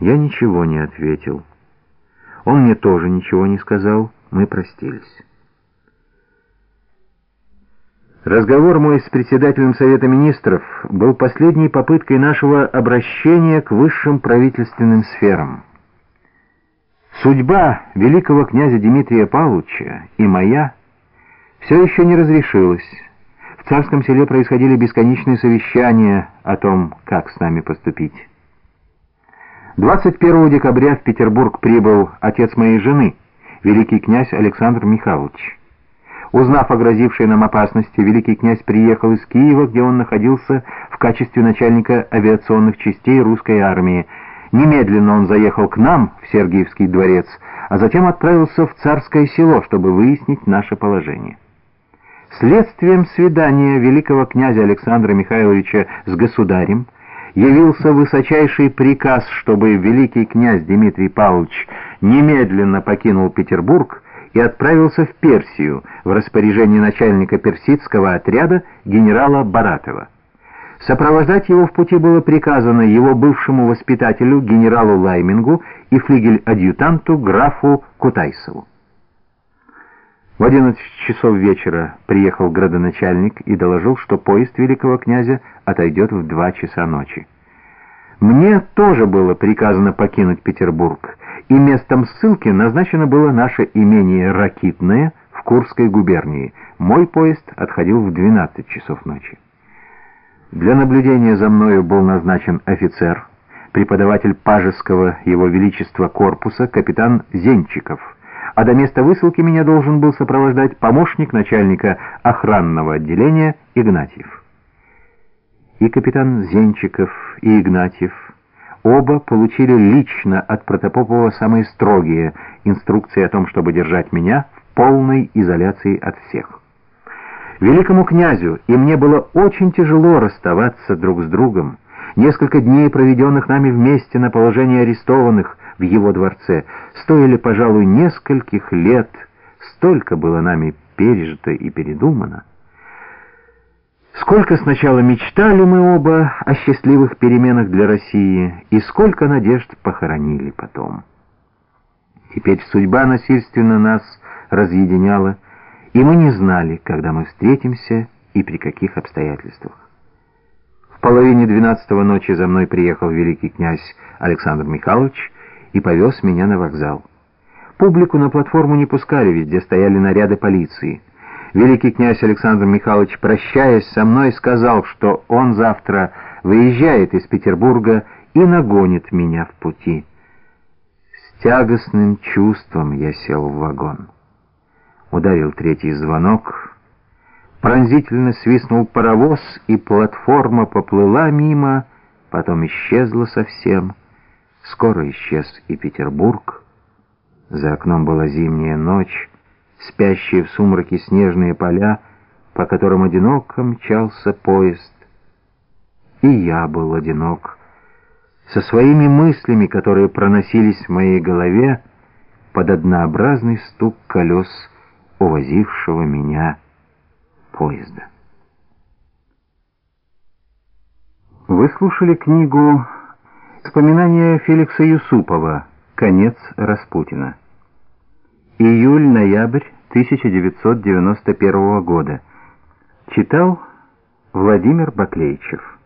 Я ничего не ответил. Он мне тоже ничего не сказал. Мы простились. Разговор мой с председателем Совета Министров был последней попыткой нашего обращения к высшим правительственным сферам. Судьба великого князя Дмитрия Павловича и моя все еще не разрешилась. В царском селе происходили бесконечные совещания о том, как с нами поступить. 21 декабря в Петербург прибыл отец моей жены, великий князь Александр Михайлович. Узнав о грозившей нам опасности, великий князь приехал из Киева, где он находился в качестве начальника авиационных частей русской армии. Немедленно он заехал к нам в Сергиевский дворец, а затем отправился в Царское село, чтобы выяснить наше положение. Следствием свидания великого князя Александра Михайловича с государем явился высочайший приказ, чтобы великий князь Дмитрий Павлович немедленно покинул Петербург и отправился в Персию в распоряжении начальника персидского отряда генерала Баратова. Сопровождать его в пути было приказано его бывшему воспитателю генералу Лаймингу и флигель-адъютанту графу Кутайсову. В 11 часов вечера приехал градоначальник и доложил, что поезд великого князя отойдет в 2 часа ночи. Мне тоже было приказано покинуть Петербург, и местом ссылки назначено было наше имение Ракитное в Курской губернии. Мой поезд отходил в 12 часов ночи. Для наблюдения за мною был назначен офицер, преподаватель Пажеского Его Величества корпуса, капитан Зенчиков, а до места высылки меня должен был сопровождать помощник начальника охранного отделения Игнатьев. И капитан Зенчиков, и Игнатьев оба получили лично от Протопопова самые строгие инструкции о том, чтобы держать меня в полной изоляции от всех. Великому князю и мне было очень тяжело расставаться друг с другом. Несколько дней, проведенных нами вместе на положении арестованных в его дворце, стоили, пожалуй, нескольких лет. Столько было нами пережито и передумано. Сколько сначала мечтали мы оба о счастливых переменах для России, и сколько надежд похоронили потом. Теперь судьба насильственно нас разъединяла, и мы не знали, когда мы встретимся и при каких обстоятельствах. В половине двенадцатого ночи за мной приехал великий князь Александр Михайлович и повез меня на вокзал. Публику на платформу не пускали, везде стояли наряды полиции. Великий князь Александр Михайлович, прощаясь со мной, сказал, что он завтра выезжает из Петербурга и нагонит меня в пути. С тягостным чувством я сел в вагон. Ударил третий звонок, пронзительно свистнул паровоз, и платформа поплыла мимо, потом исчезла совсем. Скоро исчез и Петербург. За окном была зимняя ночь, спящие в сумраке снежные поля, по которым одиноко мчался поезд. И я был одинок, со своими мыслями, которые проносились в моей голове под однообразный стук колес увозившего меня поезда. Вы слушали книгу «Вспоминания Феликса Юсупова. Конец Распутина». Июль-ноябрь 1991 года. Читал Владимир Баклейчев.